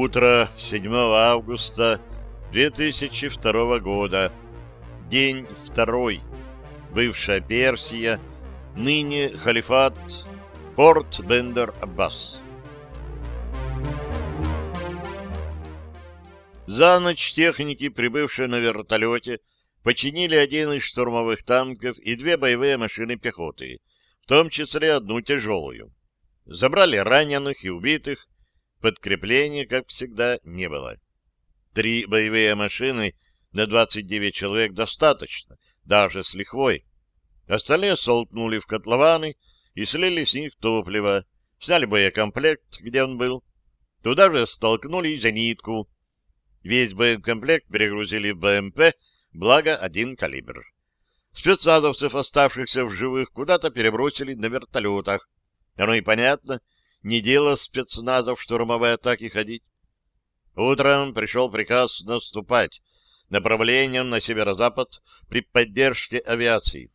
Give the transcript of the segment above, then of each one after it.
Утро 7 августа 2002 года. День второй. Бывшая Персия, ныне халифат, порт Бендер-Аббас. За ночь техники, прибывшие на вертолете, починили один из штурмовых танков и две боевые машины пехоты, в том числе одну тяжелую. Забрали раненых и убитых, подкрепления, как всегда, не было. Три боевые машины на 29 человек достаточно, даже с лихвой. Остальные солтнули в котлованы и слили с них топливо, сняли боекомплект, где он был. Туда же столкнули зенитку. Весь боекомплект перегрузили в БМП, благо один калибр. Спецназовцев, оставшихся в живых, куда-то перебросили на вертолетах. Оно и понятно, не дело спецназов штурмовые атаки ходить. Утром пришел приказ наступать направлением на северо-запад при поддержке авиации.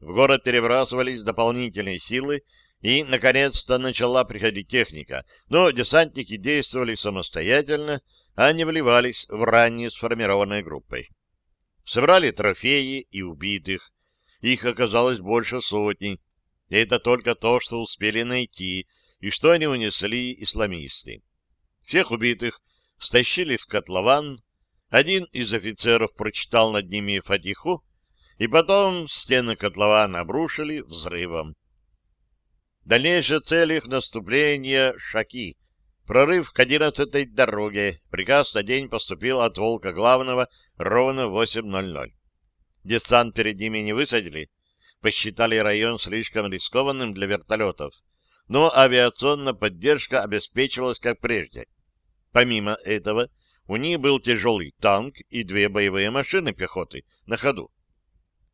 В город перебрасывались дополнительные силы, и, наконец-то, начала приходить техника, но десантники действовали самостоятельно, а не вливались в ранее сформированной группой. Собрали трофеи и убитых. Их оказалось больше сотни. Это только то, что успели найти, и что они унесли исламисты. Всех убитых стащили в котлован, один из офицеров прочитал над ними фатиху, и потом стены котлована обрушили взрывом. Дальнейшая цель их наступления — Шаки. Прорыв к одиннадцатой дороге. Приказ на день поступил от Волка Главного ровно в 8.00. Десант перед ними не высадили. Посчитали район слишком рискованным для вертолетов но авиационная поддержка обеспечивалась как прежде. Помимо этого, у них был тяжелый танк и две боевые машины пехоты на ходу.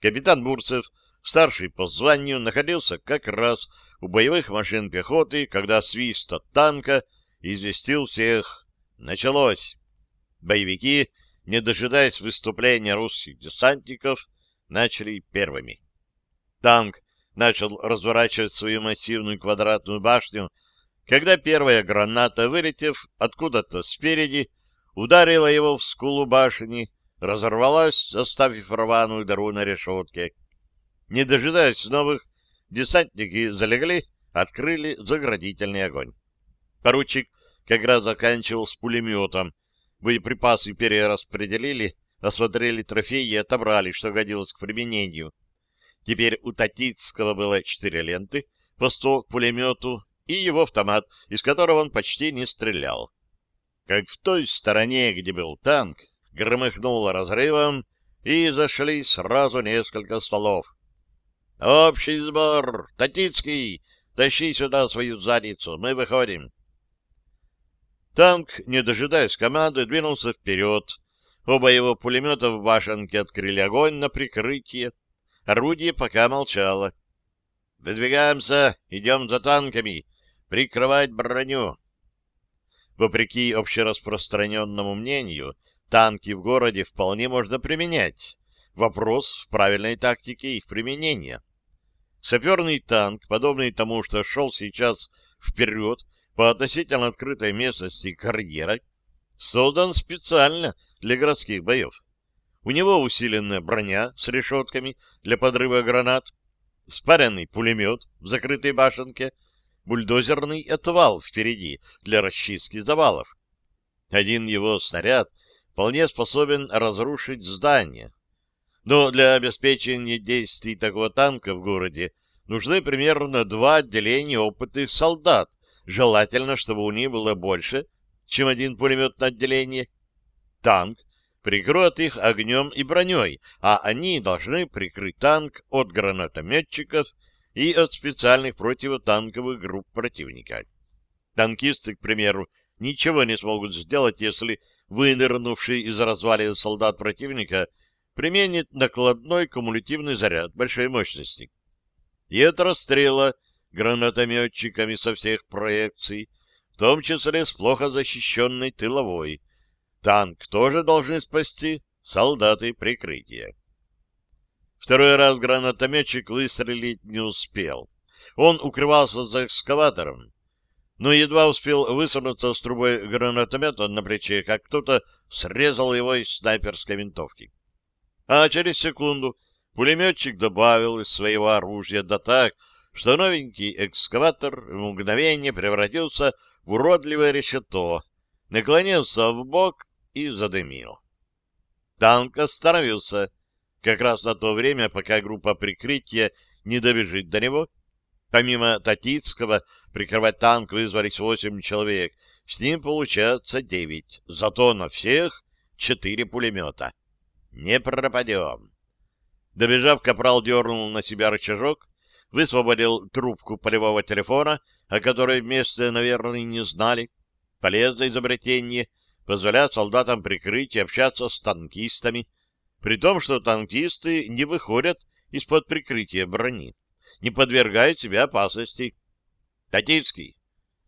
Капитан Бурцев, старший по званию, находился как раз у боевых машин пехоты, когда свист от танка известил всех. Началось. Боевики, не дожидаясь выступления русских десантников, начали первыми. Танк начал разворачивать свою массивную квадратную башню, когда первая граната, вылетев откуда-то спереди, ударила его в скулу башни, разорвалась, оставив рваную дыру на решетке. Не дожидаясь новых, десантники залегли, открыли заградительный огонь. Поручик как раз заканчивал с пулеметом. Боеприпасы перераспределили, осмотрели трофеи и отобрали, что годилось к применению. Теперь у Татицкого было четыре ленты, по сто к пулемету и его автомат, из которого он почти не стрелял. Как в той стороне, где был танк, громыхнуло разрывом, и зашли сразу несколько стволов. «Общий сбор! Татицкий! Тащи сюда свою задницу! Мы выходим!» Танк, не дожидаясь команды, двинулся вперед. Оба его пулемета в башенке открыли огонь на прикрытие. Орудие пока молчало. «Выдвигаемся, идем за танками, прикрывать броню». Вопреки общераспространенному мнению, танки в городе вполне можно применять. Вопрос в правильной тактике их применения. Саперный танк, подобный тому, что шел сейчас вперед по относительно открытой местности карьера, создан специально для городских боев. У него усиленная броня с решетками для подрыва гранат, спаренный пулемет в закрытой башенке, бульдозерный отвал впереди для расчистки завалов. Один его снаряд вполне способен разрушить здание. Но для обеспечения действий такого танка в городе нужны примерно два отделения опытных солдат, желательно, чтобы у них было больше, чем один пулемет на отделение. Танк прикроют их огнем и броней, а они должны прикрыть танк от гранатометчиков и от специальных противотанковых групп противника. Танкисты, к примеру, ничего не смогут сделать, если вынырнувший из развалин солдат противника применит накладной кумулятивный заряд большой мощности. И от расстрела гранатометчиками со всех проекций, в том числе с плохо защищенной тыловой, Танк тоже должны спасти солдаты прикрытия. Второй раз гранатометчик выстрелить не успел. Он укрывался за экскаватором. но едва успел высунуться с трубой гранатомета на плече, как кто-то срезал его из снайперской винтовки. А через секунду пулеметчик добавил из своего оружия да так, что новенький экскаватор в мгновение превратился в уродливое решето, наклонился в бок и задымил. Танк остановился как раз на то время, пока группа прикрытия не добежит до него. Помимо Татицкого, прикрывать танк вызвались восемь человек. С ним получается девять. Зато на всех четыре пулемета. Не пропадем. Добежав, капрал дернул на себя рычажок, высвободил трубку полевого телефона, о которой вместе, наверное, не знали. Полезное изобретение позволяет солдатам прикрыть и общаться с танкистами, при том, что танкисты не выходят из-под прикрытия брони, не подвергают себя опасности. Татицкий.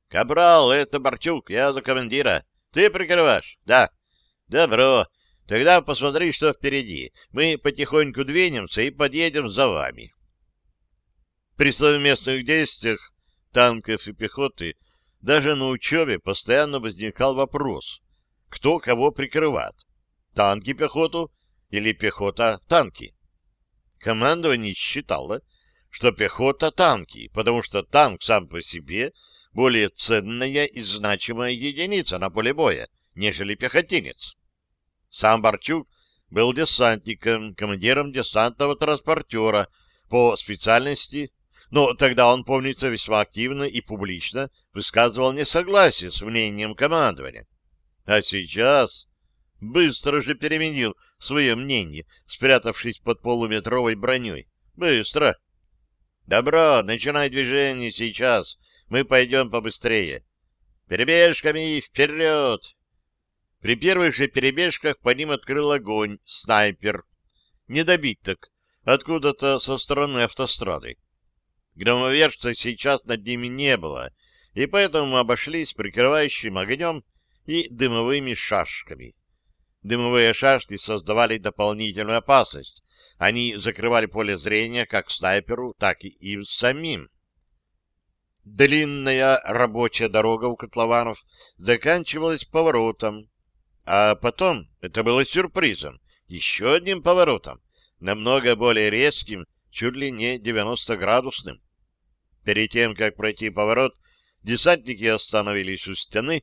Капрал, это Борчук, я за командира. Ты прикрываешь? Да. Добро. Тогда посмотри, что впереди. Мы потихоньку двинемся и подъедем за вами. При совместных действиях танков и пехоты даже на учебе постоянно возникал вопрос, кто кого прикрывает. Танки пехоту или пехота танки? Командование считало, что пехота танки, потому что танк сам по себе более ценная и значимая единица на поле боя, нежели пехотинец. Сам Барчук был десантником, командиром десантного транспортера по специальности, но тогда он, помнится, весьма активно и публично высказывал несогласие с мнением командования. А сейчас быстро же переменил свое мнение, спрятавшись под полуметровой броней. Быстро. Добро, начинай движение сейчас. Мы пойдем побыстрее. Перебежками вперед! При первых же перебежках по ним открыл огонь снайпер. Недобиток, откуда-то со стороны автострады. Громовержца сейчас над ними не было, и поэтому обошлись прикрывающим огнем и дымовыми шашками. Дымовые шашки создавали дополнительную опасность. Они закрывали поле зрения как снайперу, так и им самим. Длинная рабочая дорога у котлованов заканчивалась поворотом, а потом, это было сюрпризом, еще одним поворотом, намного более резким, чуть ли не 90-градусным. Перед тем, как пройти поворот, десантники остановились у стены,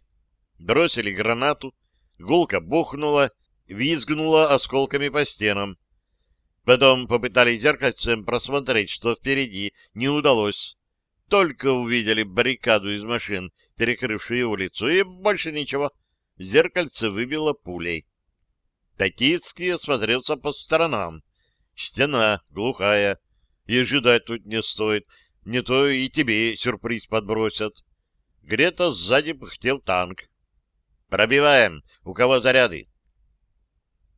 бросили гранату, гулка бухнула, визгнула осколками по стенам. Потом попытались зеркальцем просмотреть, что впереди, не удалось. Только увидели баррикаду из машин, перекрывшую улицу, и больше ничего — Зеркальце выбило пулей. Татицкий осмотрелся по сторонам. Стена глухая, и ожидать тут не стоит. Не то и тебе сюрприз подбросят. Где-то сзади пыхтел танк. «Пробиваем! У кого заряды?»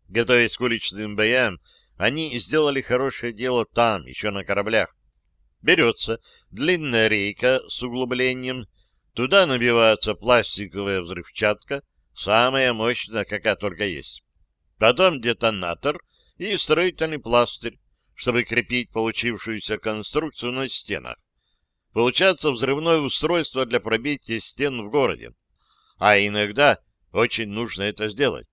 Готовясь к уличным боям, они сделали хорошее дело там, еще на кораблях. Берется длинная рейка с углублением, туда набивается пластиковая взрывчатка, самая мощная, какая только есть. Потом детонатор и строительный пластырь, чтобы крепить получившуюся конструкцию на стенах. Получается взрывное устройство для пробития стен в городе. А иногда очень нужно это сделать.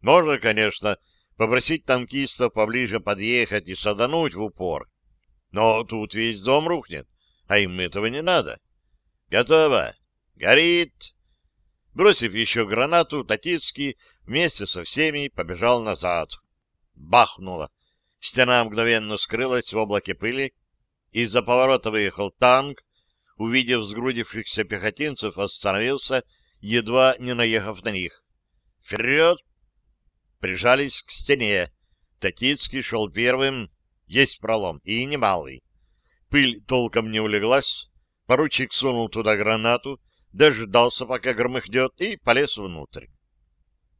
Можно, конечно, попросить танкистов поближе подъехать и садануть в упор. Но тут весь дом рухнет, а им этого не надо. Готово. Горит. Бросив еще гранату, Татицкий вместе со всеми побежал назад. Бахнуло. Стена мгновенно скрылась в облаке пыли. Из-за поворота выехал танк. Увидев сгрудившихся пехотинцев, остановился, едва не наехав на них. «Вперед!» Прижались к стене. Татицкий шел первым. Есть пролом, и немалый. Пыль толком не улеглась. Поручик сунул туда гранату, дождался, пока громыхнет, и полез внутрь.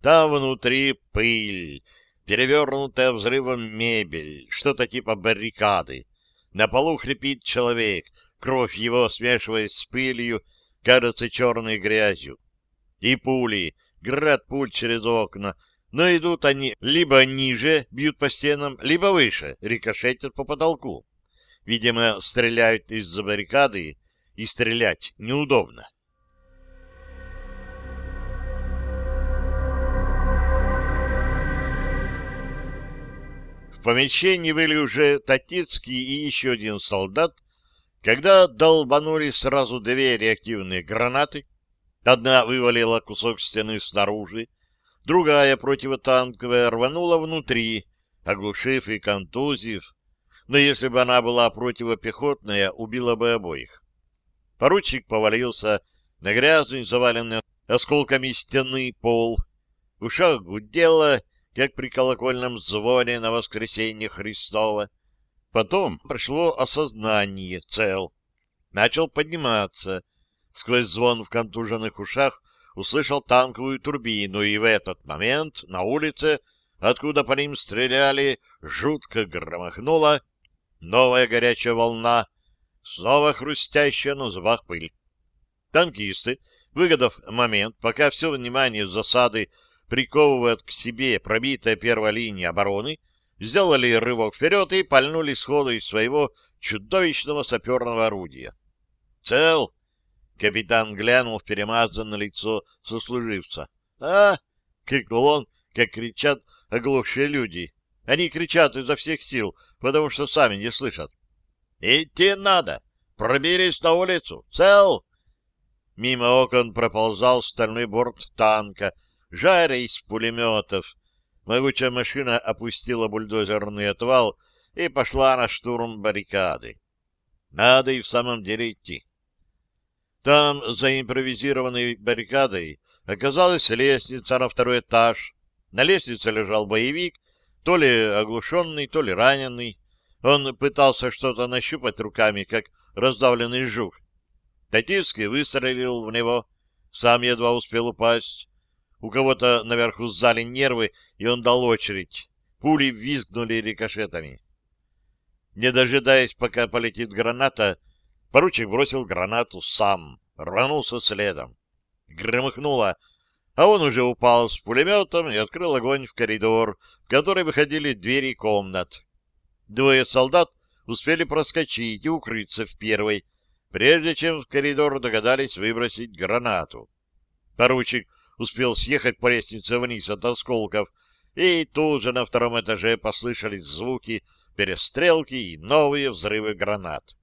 Там внутри пыль, перевернутая взрывом мебель, что-то типа баррикады. На полу хрипит человек, кровь его, смешиваясь с пылью, кажется черной грязью. И пули, град пуль через окна, но идут они либо ниже, бьют по стенам, либо выше, рикошетят по потолку. Видимо, стреляют из-за баррикады, и стрелять неудобно. В помещении были уже Татицкий и еще один солдат, когда долбанули сразу две реактивные гранаты, Одна вывалила кусок стены снаружи, другая противотанковая рванула внутри, оглушив и контузив. Но если бы она была противопехотная, убила бы обоих. Поручик повалился на грязный, заваленный осколками стены пол. В ушах гудело, как при колокольном звоне на воскресенье Христова. Потом прошло осознание цел. Начал подниматься. Сквозь звон в контуженных ушах услышал танковую турбину, и в этот момент на улице, откуда по ним стреляли, жутко громыхнула новая горячая волна, снова хрустящая на зубах пыль. Танкисты, выгодав момент, пока все внимание засады приковывает к себе пробитая первая линия обороны, сделали рывок вперед и пальнули сходу из своего чудовищного саперного орудия. «Цел!» — капитан глянул в перемазанное лицо сослуживца. «А!» — крикнул он, как кричат оглохшие люди. Они кричат изо всех сил, потому что сами не слышат. «Идти надо! Проберись на улицу! Цел!» Мимо окон проползал стальной борт танка, жаря из пулеметов. Могучая машина опустила бульдозерный отвал и пошла на штурм баррикады. Надо и в самом деле идти. Там, за импровизированной баррикадой, оказалась лестница на второй этаж. На лестнице лежал боевик, то ли оглушенный, то ли раненый. Он пытался что-то нащупать руками, как раздавленный жук. Татирский выстрелил в него, сам едва успел упасть. У кого-то наверху сзали нервы, и он дал очередь. Пули визгнули рикошетами. Не дожидаясь, пока полетит граната, поручик бросил гранату сам, рванулся следом. Громыхнуло, а он уже упал с пулеметом и открыл огонь в коридор, в который выходили двери комнат. Двое солдат успели проскочить и укрыться в первой, прежде чем в коридор догадались выбросить гранату. Поручик успел съехать по лестнице вниз от осколков, и тут же на втором этаже послышались звуки перестрелки и новые взрывы гранат.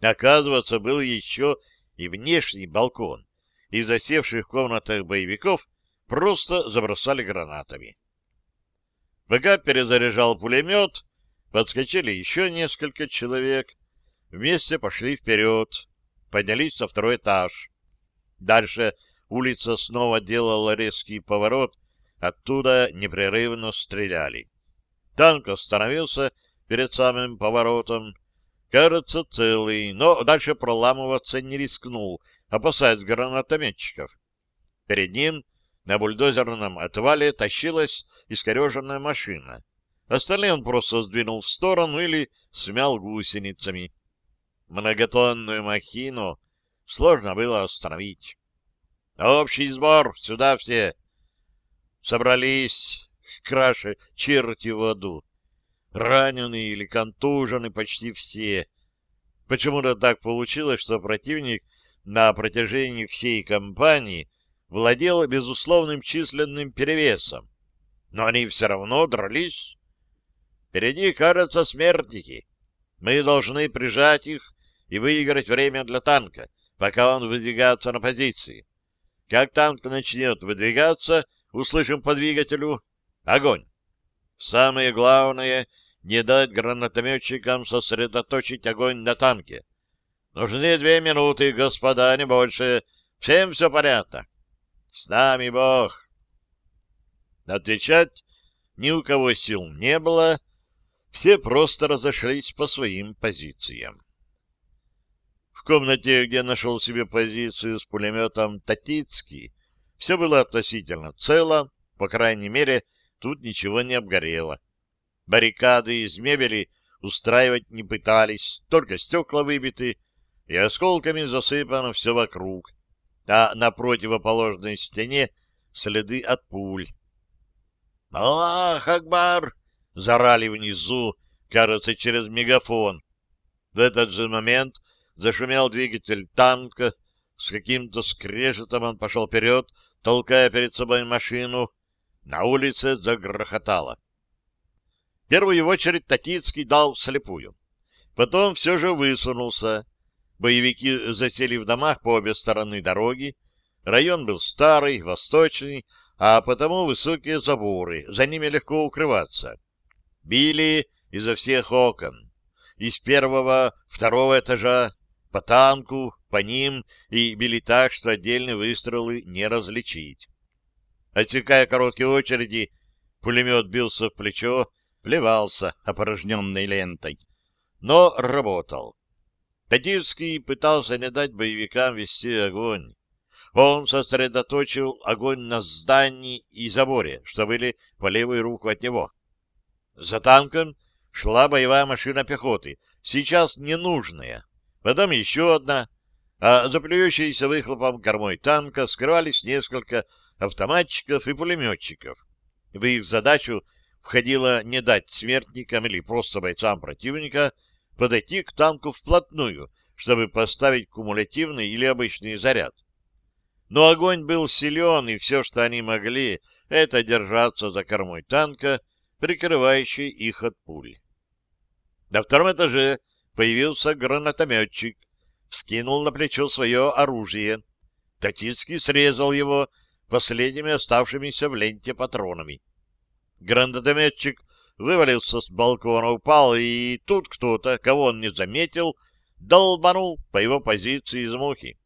Оказывается, был еще и внешний балкон, и засевших в комнатах боевиков просто забросали гранатами. Пока перезаряжал пулемет, подскочили еще несколько человек, вместе пошли вперед, поднялись на второй этаж. Дальше Улица снова делала резкий поворот, оттуда непрерывно стреляли. Танк остановился перед самым поворотом, кажется, целый, но дальше проламываться не рискнул, опасаясь гранатометчиков. Перед ним на бульдозерном отвале тащилась искореженная машина. Остальные он просто сдвинул в сторону или смял гусеницами. Многотонную махину сложно было остановить. Общий сбор, сюда все. Собрались, краше черти в аду. Раненые или контужены почти все. Почему-то так получилось, что противник на протяжении всей кампании владел безусловным численным перевесом. Но они все равно дрались. Впереди, кажется, смертники. Мы должны прижать их и выиграть время для танка, пока он выдвигается на позиции. Как танк начнет выдвигаться, услышим по двигателю огонь. Самое главное — не дать гранатометчикам сосредоточить огонь на танке. Нужны две минуты, господа, не больше. Всем все понятно. С нами Бог. Отвечать ни у кого сил не было, все просто разошлись по своим позициям. В комнате, где нашел себе позицию с пулеметом Татицкий, все было относительно цело, по крайней мере, тут ничего не обгорело. Баррикады из мебели устраивать не пытались, только стекла выбиты, и осколками засыпано все вокруг, а на противоположной стене следы от пуль. «Аллах Акбар!» — зарали внизу, кажется, через мегафон. В этот же момент Зашумел двигатель танка. С каким-то скрежетом он пошел вперед, толкая перед собой машину. На улице загрохотало. Первую очередь Татицкий дал вслепую. Потом все же высунулся. Боевики засели в домах по обе стороны дороги. Район был старый, восточный, а потому высокие заборы, за ними легко укрываться. Били изо всех окон. Из первого, второго этажа, по танку, по ним, и били так, что отдельные выстрелы не различить. Отсекая короткие очереди, пулемет бился в плечо, плевался опорожненной лентой. Но работал. Пятицкий пытался не дать боевикам вести огонь. Он сосредоточил огонь на здании и заборе, что были по левую руку от него. За танком шла боевая машина пехоты, сейчас ненужная. Потом еще одна, а за плюющейся выхлопом кормой танка скрывались несколько автоматчиков и пулеметчиков. В их задачу входило не дать смертникам или просто бойцам противника подойти к танку вплотную, чтобы поставить кумулятивный или обычный заряд. Но огонь был силен, и все, что они могли, это держаться за кормой танка, прикрывающей их от пуль. На втором этаже появился гранатометчик, вскинул на плечо свое оружие. Татицкий срезал его последними оставшимися в ленте патронами. Гранатометчик вывалился с балкона, упал, и тут кто-то, кого он не заметил, долбанул по его позиции из мухи.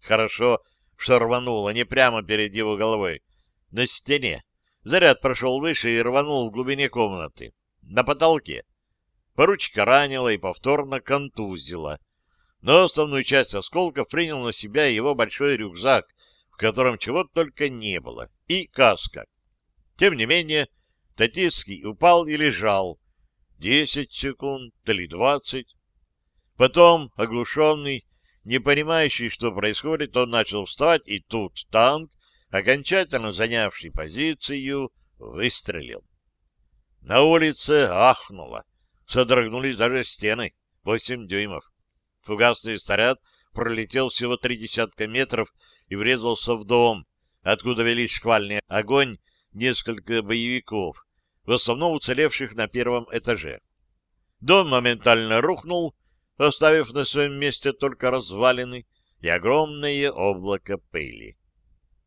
Хорошо, что рвануло не прямо перед его головой, на стене. Заряд прошел выше и рванул в глубине комнаты, на потолке. Поручика ранило и повторно контузило. Но основную часть осколков принял на себя его большой рюкзак, в котором чего только не было, и каска. Тем не менее, Татицкий упал и лежал. Десять секунд или двадцать. Потом, оглушенный, не понимающий, что происходит, он начал вставать, и тут танк, окончательно занявший позицию, выстрелил. На улице ахнуло. Содрогнулись даже стены. Восемь дюймов. Фугасный снаряд пролетел всего три десятка метров и врезался в дом, откуда велись шквальный огонь несколько боевиков, в основном уцелевших на первом этаже. Дом моментально рухнул, оставив на своем месте только развалины и огромное облако пыли.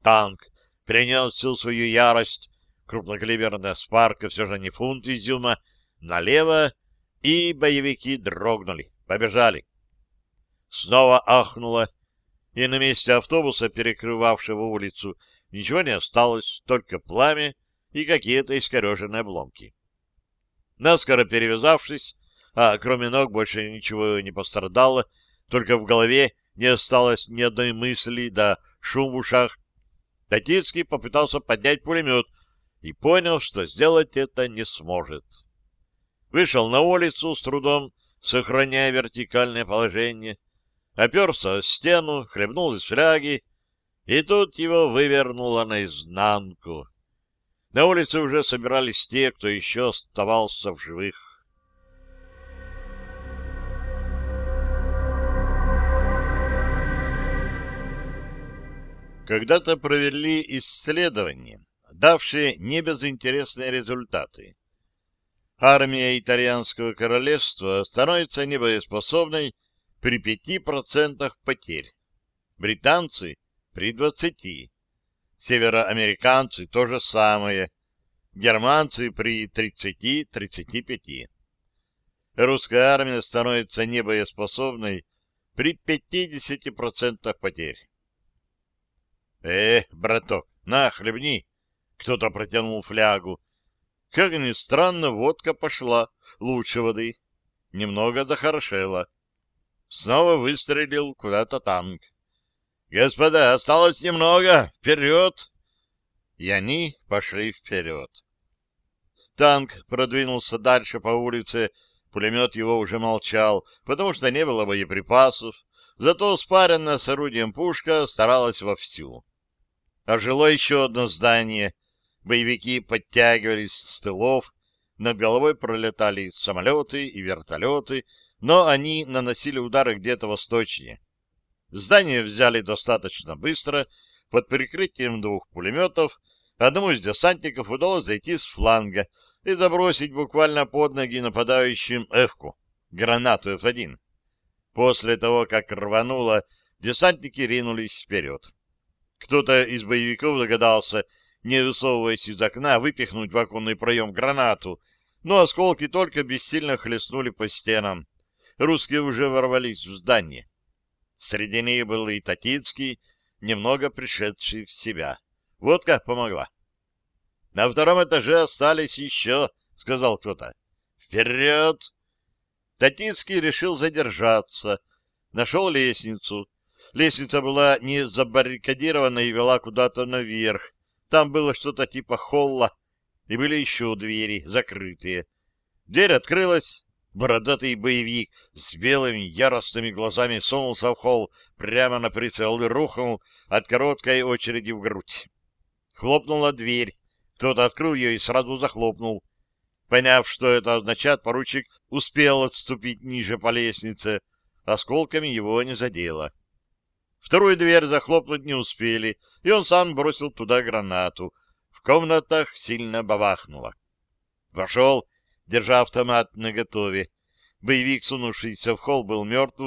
Танк принес всю свою ярость, крупнокалиберная спарка все же не фунт изюма, налево, и боевики дрогнули, побежали. Снова ахнуло, и на месте автобуса, перекрывавшего улицу, ничего не осталось, только пламя и какие-то искореженные обломки. Наскоро перевязавшись, а кроме ног больше ничего не пострадало, только в голове не осталось ни одной мысли, да шум в ушах. Татицкий попытался поднять пулемет и понял, что сделать это не сможет. Вышел на улицу с трудом, сохраняя вертикальное положение, оперся о стену, хлебнул из фляги, и тут его вывернуло наизнанку. На улице уже собирались те, кто еще оставался в живых. Когда-то провели исследование, давшее небезынтересные результаты. Армия итальянского королевства становится небоеспособной при 5% потерь. Британцы при 20%. Североамериканцы то же самое. Германцы при 30-35%. Русская армия становится небоеспособной при 50% потерь. «Э, браток, на, хлебни!» Кто-то протянул флягу. Как ни странно, водка пошла лучше воды. Немного дохорошела. Снова выстрелил куда-то танк. «Господа, осталось немного! Вперед!» И они пошли вперед. Танк продвинулся дальше по улице, пулемет его уже молчал, потому что не было боеприпасов, зато спаренная с орудием пушка старалась вовсю. Ожило еще одно здание. Боевики подтягивались с тылов, над головой пролетали самолеты и вертолеты, но они наносили удары где-то восточнее. Здание взяли достаточно быстро, под прикрытием двух пулеметов. Одному из десантников удалось зайти с фланга. и забросить буквально под ноги нападающим Эвку, гранату F1. После того, как рвануло, десантники ринулись вперед. Кто-то из боевиков догадался, не высовываясь из окна, выпихнуть в оконный проем гранату, но осколки только бессильно хлестнули по стенам. Русские уже ворвались в здание. Среди них был и Татицкий, немного пришедший в себя. Водка помогла. — На втором этаже остались еще, — сказал кто-то. — Вперед! Татицкий решил задержаться. Нашел лестницу. Лестница была не забаррикадирована и вела куда-то наверх. Там было что-то типа холла, и были еще двери, закрытые. Дверь открылась. Бородатый боевик с белыми яростными глазами сунулся в холл прямо на прицел и рухнул от короткой очереди в грудь. Хлопнула дверь. Кто-то открыл ее и сразу захлопнул. Поняв, что это означает, поручик успел отступить ниже по лестнице. Осколками его не задело. Вторую дверь захлопнуть не успели, и он сам бросил туда гранату. В комнатах сильно бабахнуло. Вошел, держа автомат наготове. Боевик, сунувшийся в холл, был мертв.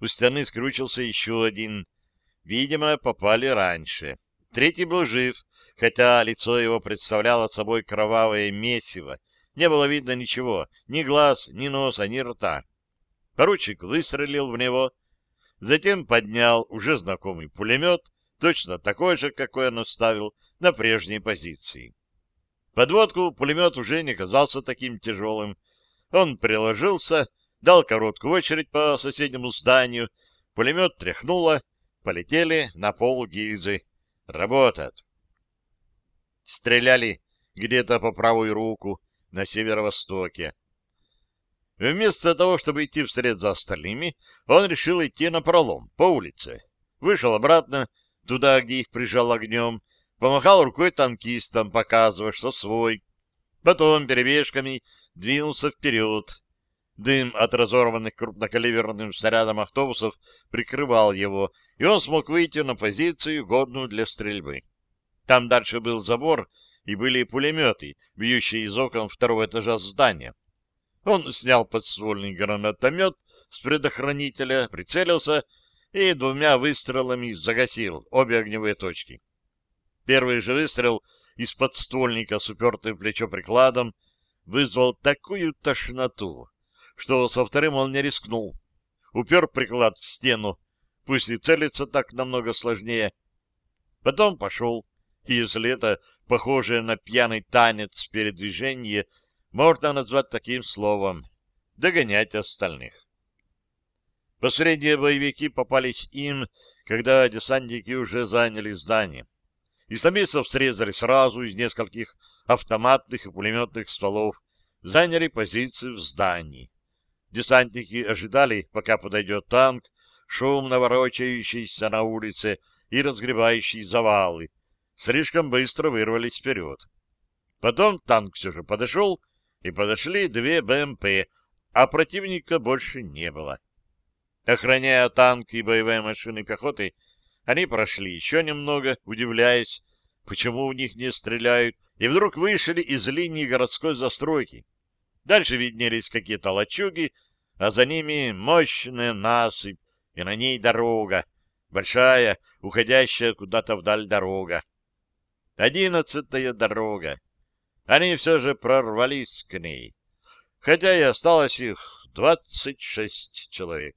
У стены скрючился еще один. Видимо, попали раньше. Третий был жив, хотя лицо его представляло собой кровавое месиво. Не было видно ничего, ни глаз, ни носа, ни рта. Поручик выстрелил в него, затем поднял уже знакомый пулемет, точно такой же, какой он оставил на прежней позиции. Подводку пулемет уже не казался таким тяжелым. Он приложился, дал короткую очередь по соседнему зданию, пулемет тряхнуло, полетели на пол гильзы. Работает. Стреляли где-то по правую руку на северо-востоке. Вместо того, чтобы идти вслед за остальными, он решил идти на пролом, по улице. Вышел обратно, туда, где их прижал огнем, помахал рукой танкистам, показывая, что свой. Потом перебежками двинулся вперед. Дым от разорванных крупнокалиберным снарядом автобусов прикрывал его, и он смог выйти на позицию, годную для стрельбы. Там дальше был забор, и были пулеметы, бьющие из окон второго этажа здания. Он снял подствольный гранатомет с предохранителя, прицелился и двумя выстрелами загасил обе огневые точки. Первый же выстрел из подствольника с упертым плечо прикладом вызвал такую тошноту, что со вторым он не рискнул. Упер приклад в стену, пусть и целиться так намного сложнее. Потом пошел, и если это похожее на пьяный танец передвижения, можно назвать таким словом «догонять остальных». Последние боевики попались им, когда десантники уже заняли здание. Исламистов срезали сразу из нескольких автоматных и пулеметных стволов, заняли позиции в здании. Десантники ожидали, пока подойдет танк, шумно ворочающийся на улице и разгребающий завалы. Слишком быстро вырвались вперед. Потом танк все же подошел, и подошли две БМП, а противника больше не было. Охраняя танк и боевые машины пехоты, они прошли еще немного, удивляясь, почему у них не стреляют, и вдруг вышли из линии городской застройки. Дальше виднелись какие-то лачуги, а за ними мощная насыпь, и на ней дорога, большая, уходящая куда-то вдаль дорога. Одиннадцатая дорога. Они все же прорвались к ней, хотя и осталось их двадцать шесть человек.